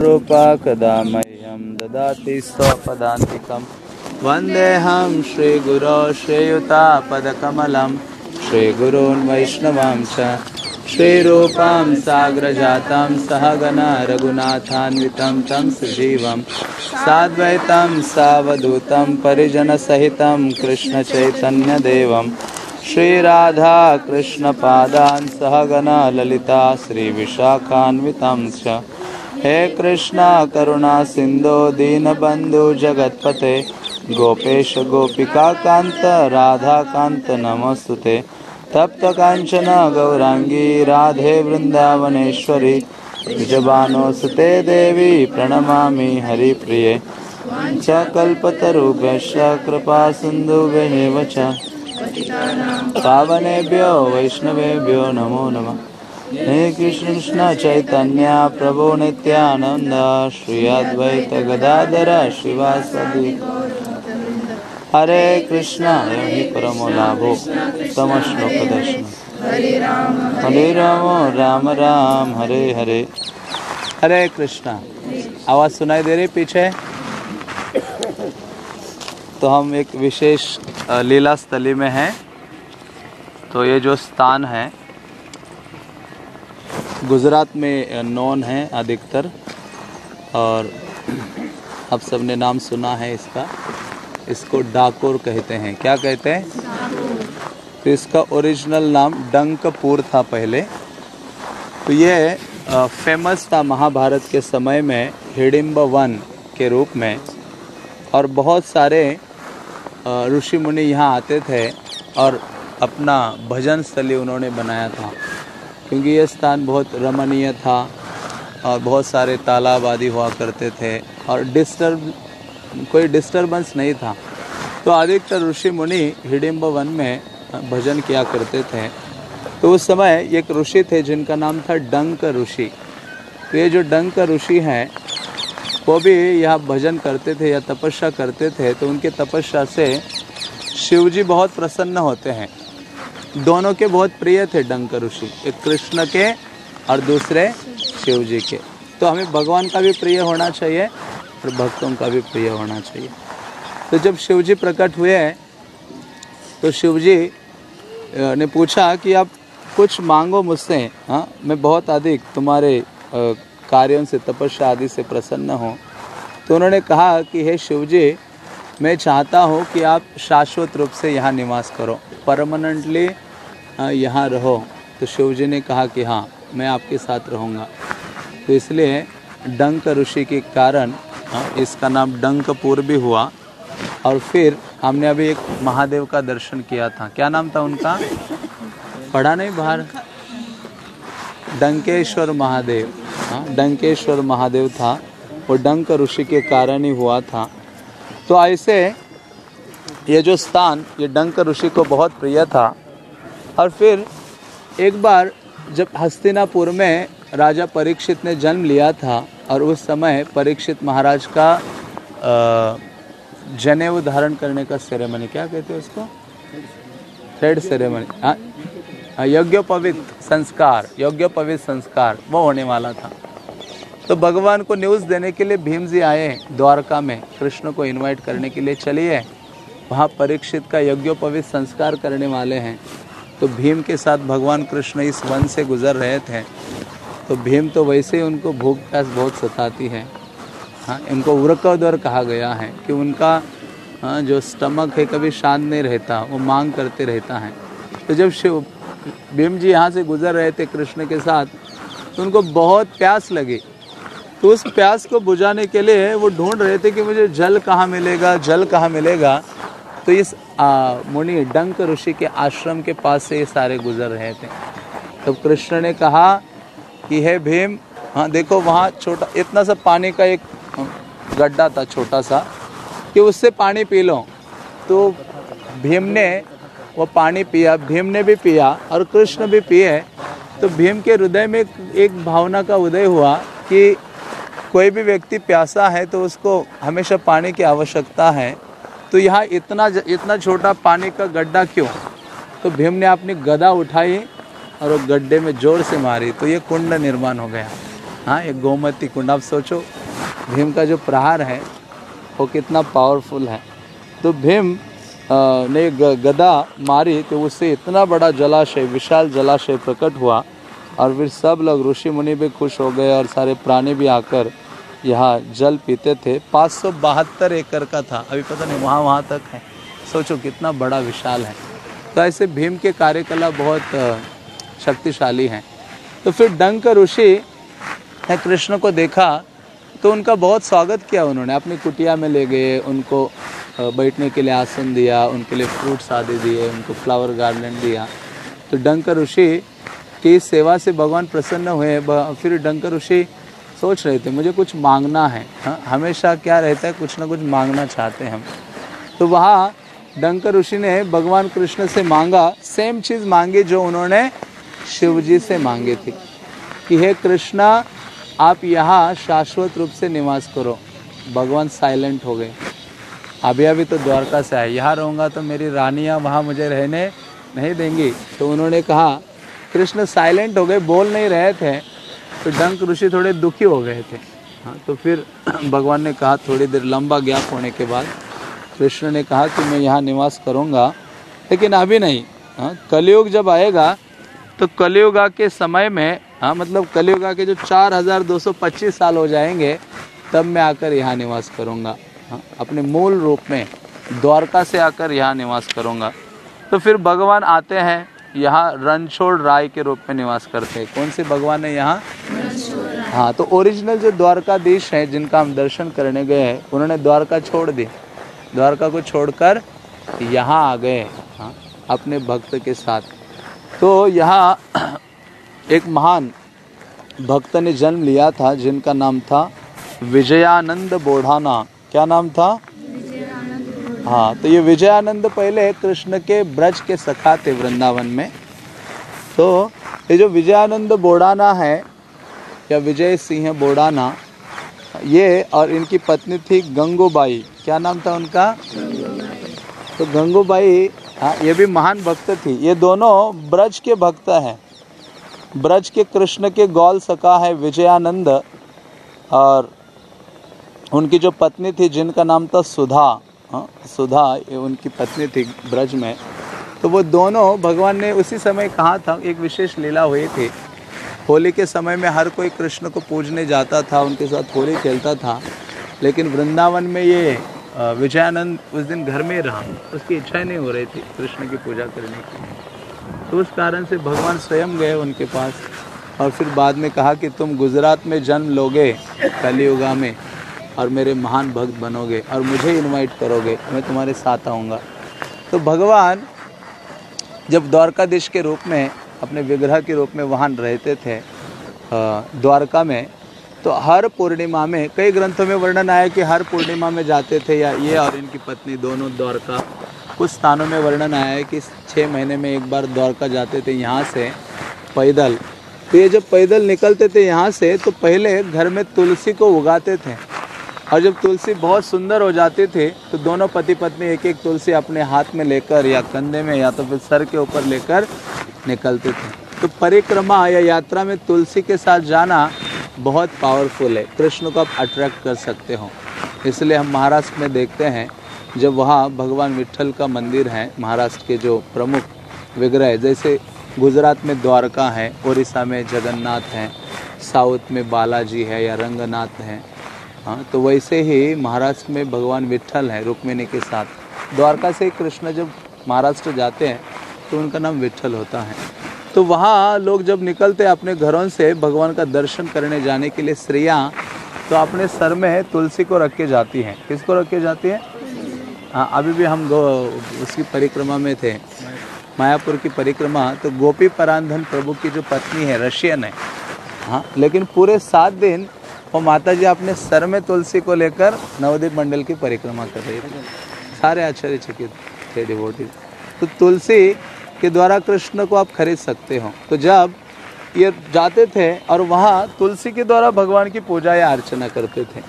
रूपा कदा मह्यं ददाति स्वपदान्तिकं। वन्देऽहं श्रीगुरो श्रीयुतापदकमलं, श्रीगुरून् वैष्णवां च। श्रीरूपां साग्रजातं सहगना रघुनाथान्वितं तं सुजीवं। साद्वैतं सावधूतं परिजनसहितं कृष्णचैतन्यदेवं। श्रीराधा कृष्णपादान् सहगना ललिता श्रीविशाखान्वितं च। हे कृष्णा, करुणा सिंधु दीनबंधु जगतपते, गोपेश, गोपिका कांत राधा कांत नमस्तुते। तप्त कांचन गौरांगी राधे वृंदावनेश्वरी निजबानोसुते देवी, प्रणमामि हरिप्रिये। च कल्पतरुभ्यश्च कृपा सिन्धुभ्येव च। पावनेभ्यो, वैष्णवेभ्यो, नमो नमः। हे कृष्ण चैतन्य, प्रभु नित्यानंद श्री अद्वैत गदाधर शिवासदि हरे कृष्ण यही परमो लाभो। तम श्लोक दर्शन। हरे राम राम राम, हरे हरे। हरे कृष्णा, आवाज़ सुनाई दे रही पीछे? तो हम एक विशेष लीला स्थली में हैं। तो ये जो स्थान है गुजरात में नॉन है अधिकतर, और आप सबने नाम सुना है इसका। इसको डाकोर कहते हैं। क्या कहते हैं? तो इसका ओरिजिनल नाम डंकपुर था पहले। तो ये फ़ेमस था महाभारत के समय में, हिडिम्ब वन के रूप में। और बहुत सारे ऋषि मुनि यहाँ आते थे, और अपना भजन स्थली उन्होंने बनाया था। क्योंकि ये स्थान बहुत रमणीय था और बहुत सारे तालाब आदि हुआ करते थे और डिस्टर्ब कोई डिस्टर्बेंस नहीं था। तो अधिकतर ऋषि मुनि हिडिम्ब वन में भजन किया करते थे। तो उस समय एक ऋषि थे जिनका नाम था डंक ऋषि। तो ये जो डंक ऋषि हैं, वो भी यह भजन करते थे या तपस्या करते थे। तो उनके तपस्या से शिव जी बहुत प्रसन्न होते हैं। दोनों के बहुत प्रिय थे डंक ऋषि, एक कृष्ण के और दूसरे शिव जी के। तो हमें भगवान का भी प्रिय होना चाहिए और भक्तों का भी प्रिय होना चाहिए। तो जब शिव जी प्रकट हुए तो शिव जी ने पूछा कि आप कुछ मांगो मुझसे हाँ मैं बहुत अधिक तुम्हारे कार्यों से, तपस्या आदि से प्रसन्न हूँ। तो उन्होंने कहा कि हे शिव जी मैं चाहता हूँ कि आप शाश्वत रूप से यहाँ निवास करो, परमानेंटली यहाँ रहो। तो शिव जी ने कहा कि हाँ मैं आपके साथ रहूँगा। तो इसलिए डंक ऋषि के कारण हाँ, इसका नाम डंकपुर भी हुआ। और फिर हमने अभी एक महादेव का दर्शन किया था। क्या नाम था उनका? पढ़ा नहीं बाहर? डंकेश्वर महादेव। हाँ डंकेश्वर महादेव था। वो डंक ऋषि के कारण ही हुआ था। तो ऐसे ये जो स्थान ये डंक ऋषि को बहुत प्रिय था। और फिर एक बार जब हस्तिनापुर में राजा परीक्षित ने जन्म लिया था और उस समय परीक्षित महाराज का जनेऊ धारण करने का सेरेमनी क्या कहते हैं उसको? थ्रेड सेरेमनी यज्ञोपवित संस्कार यज्ञोपवित संस्कार, वो होने वाला था। तो भगवान को न्यूज़ देने के लिए भीम जी आए द्वारका में, कृष्ण को इनवाइट करने के लिए चलिए। वहाँ परीक्षित का यज्ञोपवित संस्कार करने वाले हैं। तो भीम के साथ भगवान कृष्ण इस वन से गुजर रहे थे। तो भीम तो वैसे ही उनको भूख प्यास बहुत सताती है। हाँ इनको उर्कदर कहा गया है कि उनका हाँ, जो स्टमक है कभी शांत नहीं रहता वो मांग करते रहता है। तो जब शिव भीम जी यहाँ से गुजर रहे थे कृष्ण के साथ तो उनको बहुत प्यास लगी। तो उस प्यास को बुझाने के लिए वो ढूंढ रहे थे कि मुझे जल कहाँ मिलेगा जल कहाँ मिलेगा। तो इस मुनि डंक ऋषि के आश्रम के पास से ये सारे गुजर रहे थे। तो कृष्ण ने कहा कि, हे भीम हाँ देखो वहाँ छोटा, इतना सा पानी का एक गड्ढा था छोटा सा कि उससे पानी पी लो। तो भीम ने, वो पानी पिया, भीम ने भी पिया और कृष्ण भी पिए। तो भीम के हृदय में एक भावना का उदय हुआ कि कोई भी व्यक्ति प्यासा है तो उसको हमेशा पानी की आवश्यकता है। तो यहाँ इतना इतना छोटा पानी का गड्ढा क्यों? तो भीम ने अपनी गदा उठाई और वो गड्ढे में ज़ोर से मारी। तो ये कुंड निर्माण हो गया। हाँ एक गोमती कुंड। आप सोचो, भीम का जो प्रहार है, वो कितना पावरफुल है। तो भीम ने गदा मारी तो उससे इतना बड़ा जलाशय, विशाल जलाशय प्रकट हुआ और फिर सब लोग, ऋषि मुनि भी खुश हो गए और सारे प्राणी भी आकर यहाँ जल पीते थे। पाँच सौ बहत्तर एकड़ का था। अभी पता नहीं, वहाँ वहाँ तक है। सोचो कितना बड़ा विशाल है। तो ऐसे भीम के कार्यकला बहुत शक्तिशाली हैं। तो फिर डंक ऋषि ने कृष्ण को देखा तो उनका बहुत स्वागत किया उन्होंने। अपनी कुटिया में ले गए, उनको बैठने के लिए आसन दिया, उनके लिए फ्रूट्स आदि दिए, उनको फ्लावर गार्डन दिया। तो डंक ऋषि की सेवा से भगवान प्रसन्न हुए। फिर डंक ऋषि सोच रहे थे, मुझे कुछ मांगना है। हा? हमेशा क्या रहता है, कुछ ना कुछ मांगना चाहते हैं हम। तो वहाँ डंकर ऋषि ने भगवान कृष्ण से मांगा सेम चीज़ मांगी जो उन्होंने शिव जी से मांगी थी, कि हे कृष्णा, आप यहाँ शाश्वत रूप से निवास करो। भगवान साइलेंट हो गए। अभी अभी तो द्वारका से आए। यहाँ रहूँगा तो मेरी रानियाँ वहाँ मुझे रहने नहीं देंगी। तो उन्होंने कहा, कृष्ण साइलेंट हो गए, बोल नहीं रहे थे। तो डंक ऋषि थोड़े दुखी हो गए थे। हाँ तो फिर भगवान ने कहा, थोड़ी देर लंबा गैप होने के बाद कृष्ण ने कहा कि मैं यहाँ निवास करूँगा, लेकिन अभी नहीं। हाँ कलयुग जब आएगा तो कलयुगा के समय में हाँ मतलब कलयुगा के जो चार हज़ार दो सौ पच्चीस साल हो जाएँगे, तब मैं आकर यहाँ निवास करूँगा। हाँ अपने मूल रूप में, द्वारका से आकर यहाँ निवास करूँगा। तो फिर भगवान आते हैं यहाँ रणछोड़ राय के रूप में निवास करते हैं। कौन से भगवान है यहाँ? हाँ तो ओरिजिनल जो द्वारकाधीश है, जिनका हम दर्शन करने गए हैं, उन्होंने द्वारका छोड़ दी द्वारका को छोड़कर यहाँ आ गए हाँ अपने भक्त के साथ। तो यहाँ एक महान भक्त ने जन्म लिया था, जिनका नाम था विजयानंद बोढ़ाना। क्या नाम था? हाँ तो ये विजयानंद पहले कृष्ण के ब्रज के सखा थे वृंदावन में। तो ये जो विजयानंद बोड़ाना है, या विजय सिंह बोड़ाना, ये और इनकी पत्नी थी गंगूबाई। क्या नाम था उनका? तो गंगूबाई हाँ ये भी महान भक्त थी। ये दोनों ब्रज के भक्त हैं। ब्रज के कृष्ण के गौल सका है विजयानंद और उनकी जो पत्नी थी, जिनका नाम था सुधा। सुधा ये उनकी पत्नी थी ब्रज में। तो वो दोनों, भगवान ने उसी समय कहा था, एक विशेष लीला हुई थी। होली के समय में हर कोई कृष्ण को पूजने जाता था, उनके साथ होली खेलता था। लेकिन वृंदावन में ये विजयानंद उस दिन घर में रहा। उसकी इच्छा ही नहीं हो रही थी कृष्ण की पूजा करने की। तो उस कारण से भगवान स्वयं गए उनके पास और फिर बाद में कहा कि तुम गुजरात में जन्म लोगे, कलियुगा में। और मेरे महान भक्त बनोगे और मुझे इनवाइट करोगे, मैं तुम्हारे साथ आऊँगा। तो भगवान जब द्वारकाधीश के रूप में, अपने विग्रह के रूप में वहाँ रहते थे द्वारका में तो हर पूर्णिमा में, कई ग्रंथों में वर्णन आया कि हर पूर्णिमा में जाते थे या ये और इनकी पत्नी दोनों द्वारका। कुछ स्थानों में वर्णन आया है कि छः महीने में एक बार द्वारका जाते थे यहाँ से, पैदल। तो ये जब पैदल निकलते थे यहाँ से तो पहले घर में तुलसी को उगाते थे। और जब तुलसी बहुत सुंदर हो जाती थी तो दोनों पति पत्नी एक एक तुलसी अपने हाथ में लेकर या कंधे में या तो फिर सर के ऊपर लेकर निकलते थे। तो परिक्रमा या यात्रा में तुलसी के साथ जाना बहुत पावरफुल है। कृष्ण को आप अट्रैक्ट कर सकते हो। इसलिए हम महाराष्ट्र में देखते हैं, जब वहाँ भगवान विठल का मंदिर है, महाराष्ट्र के जो प्रमुख विग्रह है, जैसे गुजरात में द्वारका है उड़ीसा में जगन्नाथ हैं, साउथ में बालाजी है या रंगनाथ हैं हाँ तो वैसे ही महाराष्ट्र में भगवान विठल है रुक्मिणी के साथ। द्वारका से कृष्ण जब महाराष्ट्र जाते हैं तो उनका नाम विठल होता है। तो वहाँ लोग जब निकलते हैं अपने घरों से भगवान का दर्शन करने जाने के लिए स्त्रियाँ तो अपने सर में तुलसी को रख के जाती हैं। किसको रख के जाती हैं? हाँ अभी भी हम गो उसकी परिक्रमा में थे। मायापुर की परिक्रमा। तो गोपी परांधन प्रभु की जो पत्नी है, रशियन है। हाँ लेकिन पूरे सात दिन वो माता जी अपने सर में तुलसी को लेकर नवदीप मंडल की परिक्रमा कर रही थी। सारे आश्चर्यचकित थे डिवोटी तो तुलसी के द्वारा कृष्ण को आप खरीद सकते हो। तो जब ये जाते थे और वहाँ तुलसी के द्वारा भगवान की पूजा या अर्चना करते थे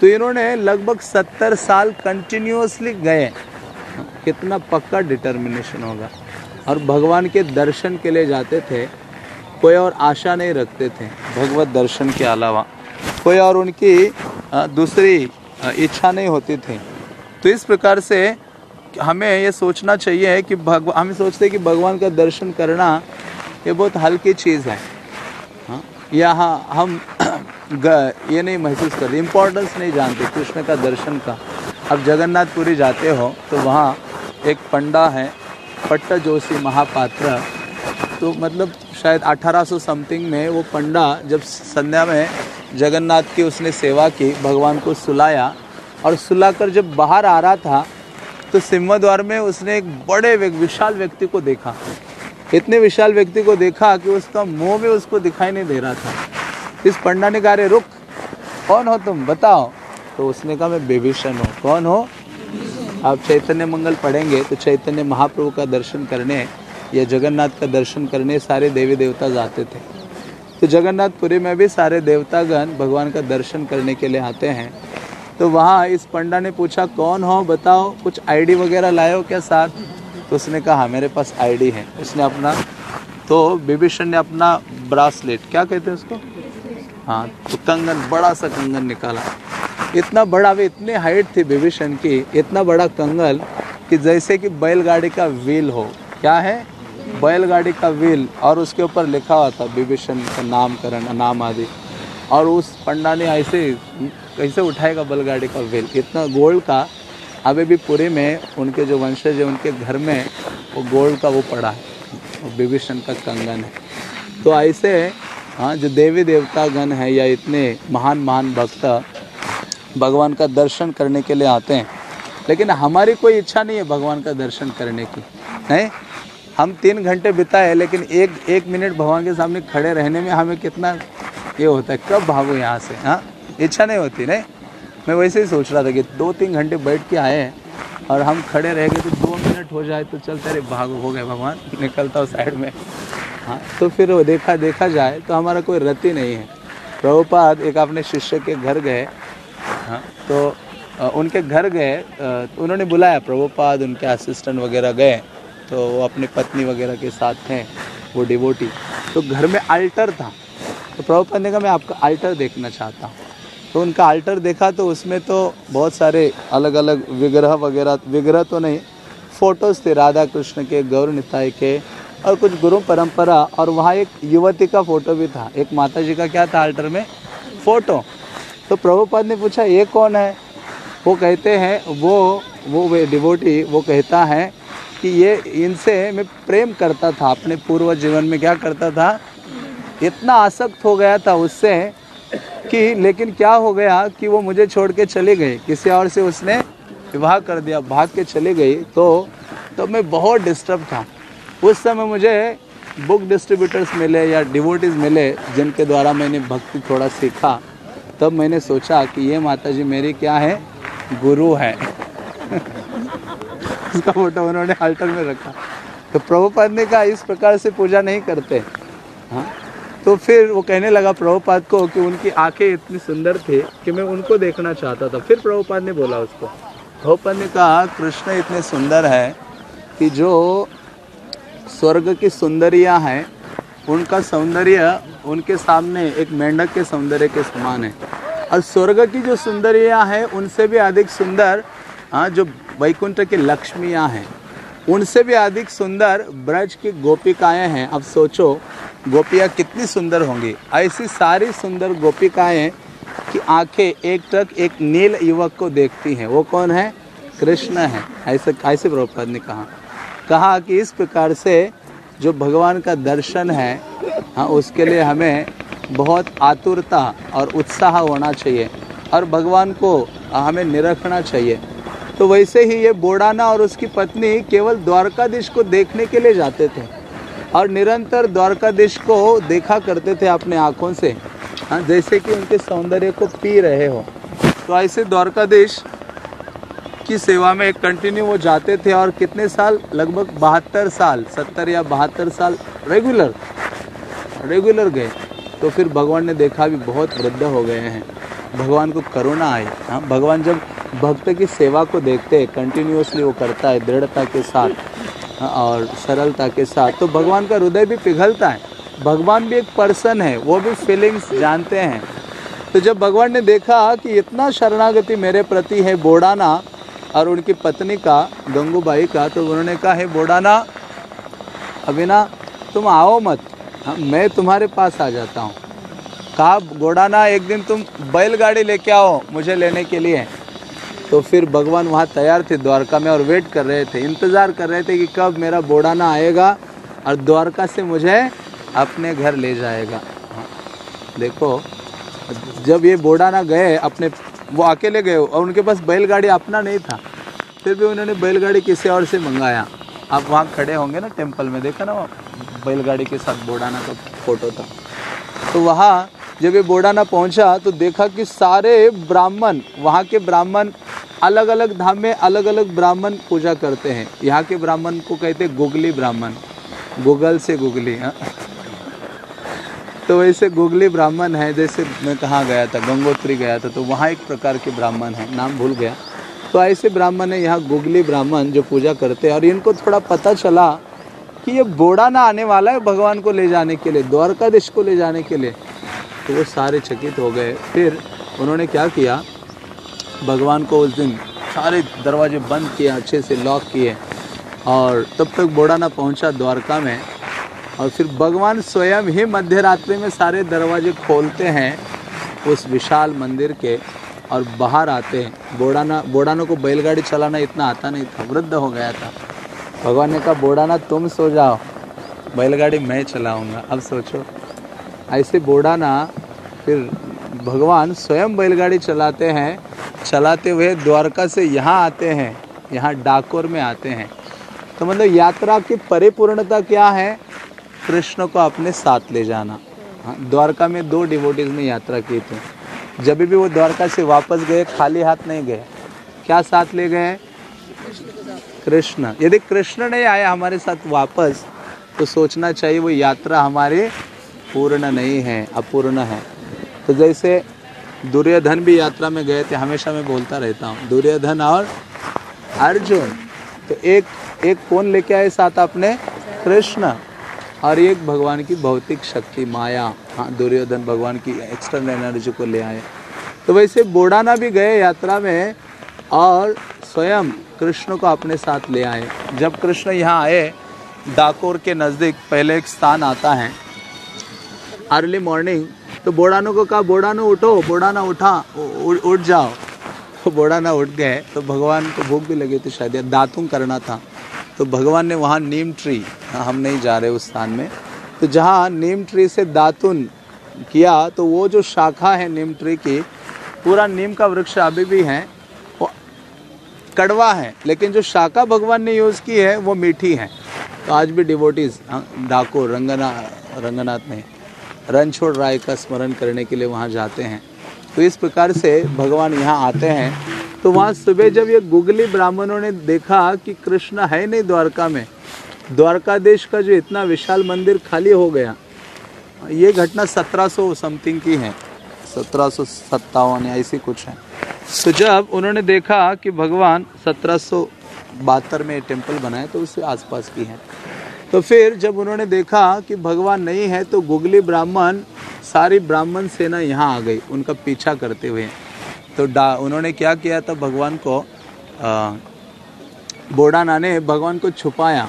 तो इन्होंने लगभग सत्तर साल कंटिन्यूसली गए। कितना पक्का डिटर्मिनेशन होगा। और भगवान के दर्शन के लिए जाते थे, कोई और आशा नहीं रखते थे, भगवत दर्शन के अलावा। कोई और उनकी दूसरी इच्छा नहीं होती थी। तो इस प्रकार से हमें ये सोचना चाहिए कि भगवान हमें सोचते हैं कि भगवान का दर्शन करना ये बहुत हल्की चीज़ है। हाँ यहाँ हम ये नहीं महसूस करते इम्पोर्टेंस नहीं जानते कृष्ण का दर्शन का। अब जगन्नाथपुरी जाते हो तो वहाँ एक पंडा है, पट्ट जोशी महापात्र। तो मतलब शायद 1800 समथिंग में वो पंडा जब संध्या में जगन्नाथ की उसने सेवा की, भगवान को सुलाया। और सुलाकर जब बाहर आ रहा था तो सिंह में उसने एक बड़े विशाल व्यक्ति को देखा। इतने विशाल व्यक्ति को देखा कि उसका मुँह भी उसको दिखाई नहीं दे रहा था। इस पंडा ने कहा रे रुक, कौन हो तुम? बताओ। तो उसने कहा, मैं बेभीषण हूँ। कौन हो? आप चैतन्य मंगल पढ़ेंगे तो चैतन्य महाप्रभु का दर्शन करने, या जगन्नाथ का दर्शन करने सारे देवी देवता जाते थे। तो जगन्नाथपुरी में भी सारे देवतागण भगवान का दर्शन करने के लिए आते हैं। तो वहाँ इस पंडा ने पूछा, कौन हो? बताओ, कुछ आईडी वगैरह लाए हो क्या साथ? तो उसने कहा, मेरे पास आईडी है। उसने अपना तो विभीषण ने अपना ब्रासलेट, क्या कहते हैं उसको? हाँ तो कंगन, बड़ा सा कंगन निकाला। इतना बड़ा वे, इतने हाइट थी विभीषण की, इतना बड़ा कंगन कि जैसे कि बैलगाड़ी का व्हील हो। क्या है? बैलगाड़ी का व्हील और उसके ऊपर लिखा हुआ था, विभीषण का नामकरण नाम आदि। और उस पंडा ने ऐसे कैसे उठाएगा बैलगाड़ी का व्हील? इतना गोल्ड का, अभी भी पूरे में उनके जो वंशज है, उनके घर में वो गोल्ड का वो पड़ा है, विभीषण का कंगन है। तो ऐसे हाँ जो देवी देवता गण है या इतने महान महान भक्त, भगवान का दर्शन करने के लिए आते हैं। लेकिन हमारी कोई इच्छा नहीं है भगवान का दर्शन करने की नहीं हम तीन घंटे बिताए लेकिन एक एक मिनट भगवान के सामने खड़े रहने में हमें कितना ये होता है? कब भागो यहाँ से हाँ? इच्छा नहीं होती, नहीं? मैं वैसे ही सोच रहा था कि दो तीन घंटे बैठ के आए हैं और हम खड़े रह गए तो दो मिनट हो जाए तो चलते रहे भागो, हो गए भगवान, निकलता हूँ साइड में। हाँ तो फिर वो देखा देखा जाए तो हमारा कोई रति नहीं है। प्रभुपाद एक अपने शिष्य के घर गए हाँ तो उनके घर गए तो उन्होंने बुलाया, प्रभुपाद, उनके असिस्टेंट वगैरह गए। तो वो अपनी पत्नी वगैरह के साथ थे वो डिवोटी तो घर में अल्टर था। तो प्रभुपद ने कहा, मैं आपका अल्टर देखना चाहता हूँ। तो उनका अल्टर देखा तो उसमें तो बहुत सारे अलग अलग विग्रह वगैरह, विग्रह तो नहीं फ़ोटोज़ थे राधा कृष्ण के, गौर निताई के, और कुछ गुरु परंपरा, और वहाँ एक युवती का फ़ोटो भी था। एक माता जी का क्या था अल्टर में? फ़ोटो तो प्रभुपाद ने पूछा, ये कौन है? वो कहते हैं, वो वो डिवोटी वो कहता है कि ये इनसे मैं प्रेम करता था, अपने पूर्व जीवन में क्या करता था? इतना आसक्त हो गया था उससे कि लेकिन क्या हो गया कि वो मुझे छोड़ के चले गए। किसी और से उसने विवाह कर दिया, भाग के चले गई तो तो मैं बहुत डिस्टर्ब था। उस समय मुझे बुक डिस्ट्रीब्यूटर्स मिले या डिवोटीज मिले, जिनके द्वारा मैंने भक्ति थोड़ा सीखा। तब मैंने सोचा कि ये माता जी मेरी क्या है? गुरु है। उसका फ़ोटो उन्होंने अल्टर में रखा। तो प्रभुपाद ने कहा, इस प्रकार से पूजा नहीं करते। हाँ? तो फिर वो कहने लगा प्रभुपाद को कि उनकी आँखें इतनी सुंदर थी कि मैं उनको देखना चाहता था। फिर प्रभुपाद ने बोला उसको, प्रभुपाद ने कहा, कृष्ण इतने सुंदर है कि जो स्वर्ग की सुंदरियाँ हैं, उनका सौंदर्य उनके सामने एक मेंढक के सौंदर्य के समान है। और स्वर्ग की जो सुंदरियाँ हैं, उनसे भी अधिक सुंदर हाँ जो वैकुंठ की लक्ष्मियाँ हैं, उनसे भी अधिक सुंदर ब्रज की गोपिकाएँ हैं। अब सोचो, गोपियाँ कितनी सुंदर होंगी। ऐसी सारी सुंदर गोपिकाएँ की आँखें एक टक एक नील युवक को देखती हैं। वो कौन है? कृष्ण है। ऐसे ऐसे प्रभुपाद ने कहा। कहा कि इस प्रकार से जो भगवान का दर्शन है हाँ उसके लिए हमें बहुत आतुरता और उत्साह होना चाहिए और भगवान को हमें निरखना चाहिए। तो वैसे ही ये बोडाना और उसकी पत्नी केवल द्वारकाधीश को देखने के लिए जाते थे और निरंतर द्वारकाधीश को देखा करते थे अपने आँखों से। हाँ जैसे कि उनके सौंदर्य को पी रहे हो। तो ऐसे द्वारकाधीश की सेवा में कंटिन्यू वो जाते थे और कितने साल? लगभग बहत्तर साल, सत्तर या बहत्तर साल रेगुलर रेगुलर गए। तो फिर भगवान ने देखा भी बहुत वृद्ध हो गए हैं। भगवान को करुणा आई। हाँ भगवान जब भक्त की सेवा को देखते हैं कंटिन्यूसली वो करता है दृढ़ता के साथ हाँ, और सरलता के साथ तो भगवान का हृदय भी पिघलता है। भगवान भी एक पर्सन है वो भी फीलिंग्स जानते हैं। तो जब भगवान ने देखा कि इतना शरणागति मेरे प्रति है बोडाना और उनकी पत्नी का गंगूबाई का तो उन्होंने कहा है बोडाना अभी ना तुम आओ मत। हाँ, मैं तुम्हारे पास आ जाता हूँ। कहा गोडाना, एक दिन तुम बैलगाड़ी लेके आओ मुझे लेने के लिए। तो फिर भगवान वहाँ तैयार थे द्वारका में और वेट कर रहे थे, इंतज़ार कर रहे थे कि कब मेरा बोडाना आएगा और द्वारका से मुझे अपने घर ले जाएगा। देखो, जब ये बोडाना गए, अपने, वो अकेले गए और उनके पास बैलगाड़ी अपना नहीं था, फिर भी उन्होंने बैलगाड़ी किसी और से मंगाया। आप वहाँ खड़े होंगे ना टेंपल में, देखा ना बैलगाड़ी के साथ बोडाना का फ़ोटो था। तो वहाँ जब ये बोडाना पहुँचा तो देखा कि सारे ब्राह्मण, वहाँ के ब्राह्मण अलग अलग धाम में अलग अलग ब्राह्मण पूजा करते हैं। यहाँ के ब्राह्मण को कहते हैं गुगली ब्राह्मण। गूगल से गुगली हाँ। तो वैसे गुगली ब्राह्मण है, जैसे मैं कहाँ गया था, गंगोत्री गया था तो वहाँ एक प्रकार के ब्राह्मण है, नाम भूल गया। तो ऐसे ब्राह्मण है, यहाँ गुगली ब्राह्मण जो पूजा करते हैं, और इनको थोड़ा पता चला कि ये बोड़ा ना आने वाला है भगवान को ले जाने के लिए, द्वारकाधीश को ले जाने के लिए। तो वो सारे चकित हो गए। फिर उन्होंने क्या किया? भगवान को उस दिन सारे दरवाजे बंद किए, अच्छे से लॉक किए और तब तक बोड़ा ना पहुँचा द्वारका में और फिर भगवान स्वयं ही मध्य रात्रि में सारे दरवाजे खोलते हैं उस विशाल मंदिर के और बाहर आते हैं। बोड़ाना, बोड़ानों को बैलगाड़ी चलाना इतना आता नहीं था, वृद्ध हो गया था। भगवान ने कहा, बोड़ाना, तुम सो जाओ, बैलगाड़ी मैं चलाऊँगा, अब सोचो। ऐसे बोड़ाना फिर भगवान स्वयं बैलगाड़ी चलाते हैं चलाते हुए द्वारका से यहाँ आते हैं यहाँ डाकोर में आते हैं। तो मतलब यात्रा की परिपूर्णता क्या है? कृष्ण को अपने साथ ले जाना। हाँ, द्वारका में दो डिवोटीज ने यात्रा की थी। जब भी वो द्वारका से वापस गए खाली हाथ नहीं गए क्या साथ ले गए? कृष्ण। यदि कृष्ण नहीं आया हमारे साथ वापस तो सोचना चाहिए वो यात्रा हमारी पूर्ण नहीं है, अपूर्ण है। तो जैसे दुर्योधन भी यात्रा में गए थे, हमेशा मैं बोलता रहता हूँ, दुर्योधन और अर्जुन तो एक एक कौन लेके आए साथ अपने कृष्ण और एक भगवान की भौतिक शक्ति, माया। हाँ दुर्योधन भगवान की एक्सटर्नल एनर्जी को ले आए। तो वैसे बोडाना भी गए यात्रा में और स्वयं कृष्ण को अपने साथ ले आए। जब कृष्ण यहाँ आए, डाकोर के नज़दीक पहले एक स्थान आता है अर्ली मॉर्निंग तो बोड़ानों को कहा, बोड़ानो उठो, बोड़ाना उठा उठ जाओ। तो बोड़ाना उठ गए तो भगवान को भूख भी लगी थी शायद दातुंग करना था। तो भगवान ने वहाँ नीम ट्री हम नहीं जा रहे उस स्थान में। तो जहाँ नीम ट्री से दातुन किया तो वो जो शाखा है नीम ट्री की, पूरा नीम का वृक्ष अभी भी है, वो कड़वा है, लेकिन जो शाखा भगवान ने यूज़ की है, वो मीठी है। तो आज भी डिवोटीज डाको, रंगना, रंगनाथ में रणछोड़ राय का स्मरण करने के लिए वहाँ जाते हैं। तो इस प्रकार से भगवान यहाँ आते हैं। तो वहाँ सुबह जब ये गुगली ब्राह्मणों ने देखा कि कृष्ण है नहीं द्वारका में द्वारकादेश का जो इतना विशाल मंदिर खाली हो गया, ये घटना 1700 समथिंग की है। सत्रह सौ सत्तावन ऐसी कुछ है। तो जब उन्होंने देखा कि भगवान सत्रह सौ बहत्तर में टेंपल बनाए तो उससे आसपास की है। तो फिर जब उन्होंने देखा कि भगवान नहीं है तो गुगली ब्राह्मण, सारी ब्राह्मण सेना यहाँ आ गई, उनका पीछा करते हुए। तो डा, उन्होंने क्या किया था, भगवान को बोडाना ने भगवान को छुपाया।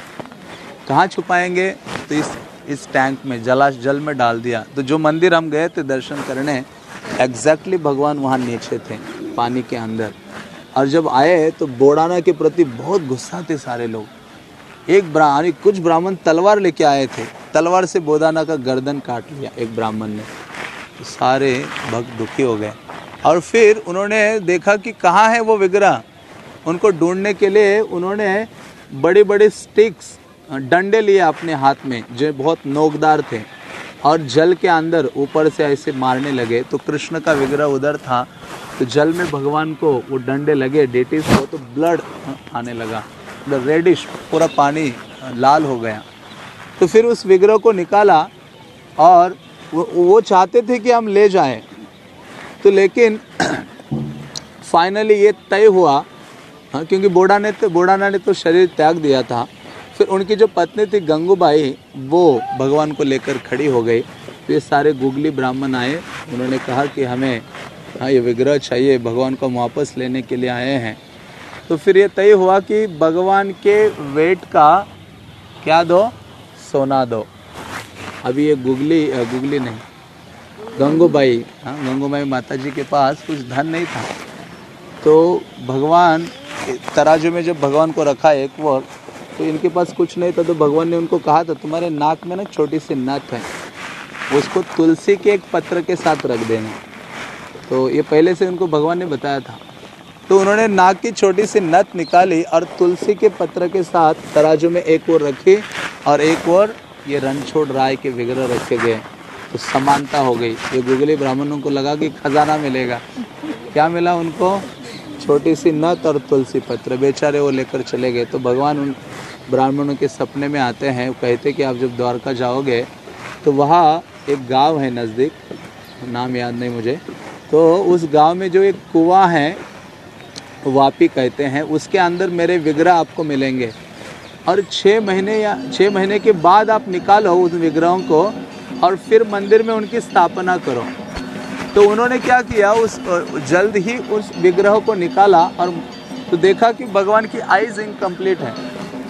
कहाँ छुपाएँगे? तो इस इस टैंक में, जलाश, जल में डाल दिया। तो जो मंदिर हम गए थे दर्शन करने एग्जैक्टली भगवान वहाँ नीचे थे, पानी के अंदर। और जब आए तो बोडाना के प्रति बहुत गुस्सा थे सारे लोग। एक ब्राह्मण कुछ ब्राह्मण तलवार लेके आए थे। तलवार से बोदाना का गर्दन काट लिया एक ब्राह्मण ने। तो सारे भक्त दुखी हो गए। और फिर उन्होंने देखा कि कहाँ है वो विग्रह? उनको ढूँढने के लिए उन्होंने बड़े बड़े स्टिक्स, डंडे लिए अपने हाथ में, जो बहुत नोकदार थे। और जल के अंदर ऊपर से ऐसे मारने लगे। तो कृष्ण का विग्रह उधर था। तो जल में भगवान को वो डंडे लगे डेटिस को तो ब्लड आने लगा। रेडिश पूरा पानी लाल हो गया। तो फिर उस विग्रह को निकाला और वो, वो चाहते थे कि हम ले जाएँ। तो लेकिन फाइनली ये तय हुआ हाँ क्योंकि बोडा ने तो बोडाना ने तो शरीर त्याग दिया था। फिर उनकी जो पत्नी थी गंगूबाई वो भगवान को लेकर खड़ी हो गई। तो ये सारे गुगली ब्राह्मण आए। उन्होंने कहा कि हमें हाँ ये विग्रह चाहिए भगवान को वापस लेने के लिए आए हैं। तो फिर ये तय हुआ कि भगवान के वेट का क्या दो? सोना दो। अभी ये गुगली गुगली नहीं गंगूबाई हाँ गंगूबाई माता जी के पास कुछ धन नहीं था। तो भगवान, तराजू में जब भगवान को रखा एक वक्त तो इनके पास कुछ नहीं था तो भगवान ने उनको कहा था तुम्हारे नाक में ना छोटी सी नथ है, उसको तुलसी के एक पत्र के साथ रख देना। तो ये पहले से उनको भगवान ने बताया था। तो उन्होंने नाक की छोटी सी नत निकाली और तुलसी के पत्र के साथ तराजू में एक ओर रखी और एक ओर ये रणछोड़ राय के विग्रह रखे गए। तो समानता हो गई। ये गुगली ब्राह्मणों को लगा कि खजाना मिलेगा। क्या मिला उनको? छोटी सी नत और तुलसी पत्र। बेचारे वो लेकर चले गए। तो भगवान उन ब्राह्मणों के सपने में आते हैं। कहते कि आप जब द्वारका जाओगे तो वहाँ एक गाँव है नज़दीक। नाम याद नहीं मुझे। तो उस गाँव में जो एक कुआँ है वापी कहते हैं, उसके अंदर मेरे विग्रह आपको मिलेंगे। और छः महीने या छः महीने के बाद आप निकालो उन विग्रहों को और फिर मंदिर में उनकी स्थापना करो। तो उन्होंने क्या किया, उस, जल्द ही उस विग्रह को निकाला और तो देखा कि भगवान की आइज़ इनकम्प्लीट है।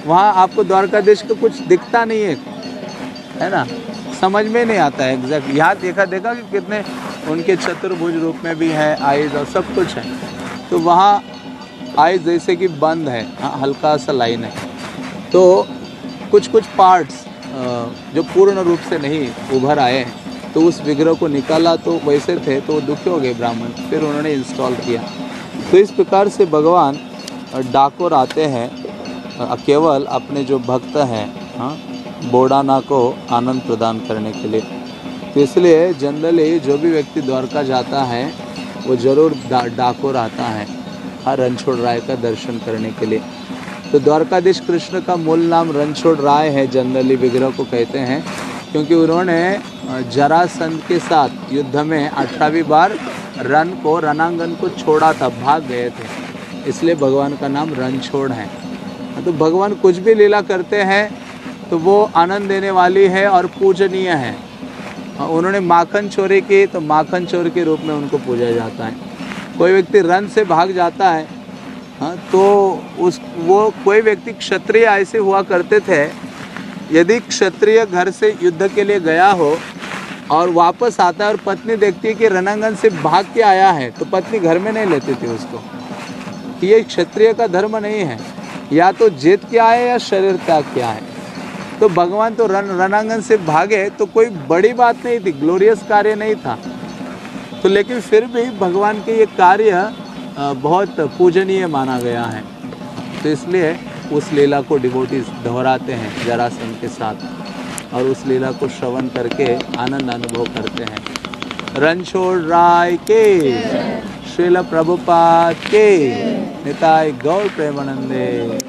वहाँ आपको द्वारकाधीश को कुछ दिखता नहीं है है ना? समझ में नहीं आता है एग्जैक्ट यहाँ देखा देखा कि कितने उनके चतुर्भुज रूप में भी है आइज़ और सब कुछ है। तो वहाँ आइज़ जैसे कि बंद है हाँ हल्का सा लाइन है। तो कुछ कुछ पार्ट्स जो पूर्ण रूप से नहीं उभर आए हैं तो उस विग्रह को निकाला तो वैसे थे तो दुखी हो गए ब्राह्मण फिर उन्होंने इंस्टॉल किया। तो इस प्रकार से भगवान डाकोर आते हैं केवल अपने जो भक्त हैं हाँ बोडाना को आनंद प्रदान करने के लिए। तो इसलिए जनरली जो भी व्यक्ति द्वारका जाता है वो ज़रूर डा, डाकोर आता हाँ। रणछोड़ राय का दर्शन करने के लिए। तो द्वारकाधीश कृष्ण का मूल नाम रणछोड़ राय है जनरली विग्रह को कहते हैं क्योंकि उन्होंने जरासंध के साथ युद्ध में अठारहवीं बार रन को रणांगन को छोड़ा था भाग गए थे। इसलिए भगवान का नाम रणछोड़ है। तो भगवान कुछ भी लीला करते हैं तो वो आनंद देने वाली है और पूजनीय हाँ, उन्होंने माखन चोरी की तो माखन चोर के रूप में उनको पूजा जाता है। कोई व्यक्ति रन से भाग जाता है हाँ तो उस, वो कोई व्यक्ति क्षत्रिय ऐसे हुआ करते थे, यदि क्षत्रिय घर से युद्ध के लिए गया हो और वापस आता है और पत्नी देखती है कि रणांगन से भाग के आया है तो पत्नी घर में नहीं लेती थी उसको। ये क्षत्रिय का धर्म नहीं है, या तो जीत क्या है या शरीर त्याग क्या है। तो भगवान तो रण रणांगन से भागे तो कोई बड़ी बात नहीं थी ग्लोरियस कार्य नहीं था। तो लेकिन फिर भी भगवान के ये कार्य बहुत पूजनीय माना गया है। तो इसलिए उस लीला को डिवोटीज दोहराते हैं जरासन के साथ और उस लीला को श्रवण करके आनंद अनुभव करते हैं। रणछोड़ राय के, श्रील प्रभुपाद के, निताय गौर प्रेमानंदे।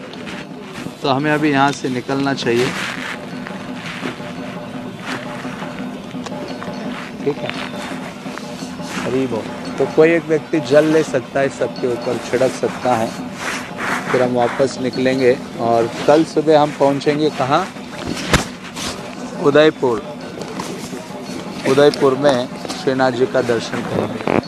तो हमें अभी यहाँ से निकलना चाहिए। ठीक है। हरी हो। तो कोई एक व्यक्ति जल ले सकता है, सबके ऊपर छिड़क सकता है। फिर हम वापस निकलेंगे और कल सुबह हम पहुँचेंगे कहाँ? उदयपुर। उदयपुर में श्रीनाथ जी का दर्शन करेंगे।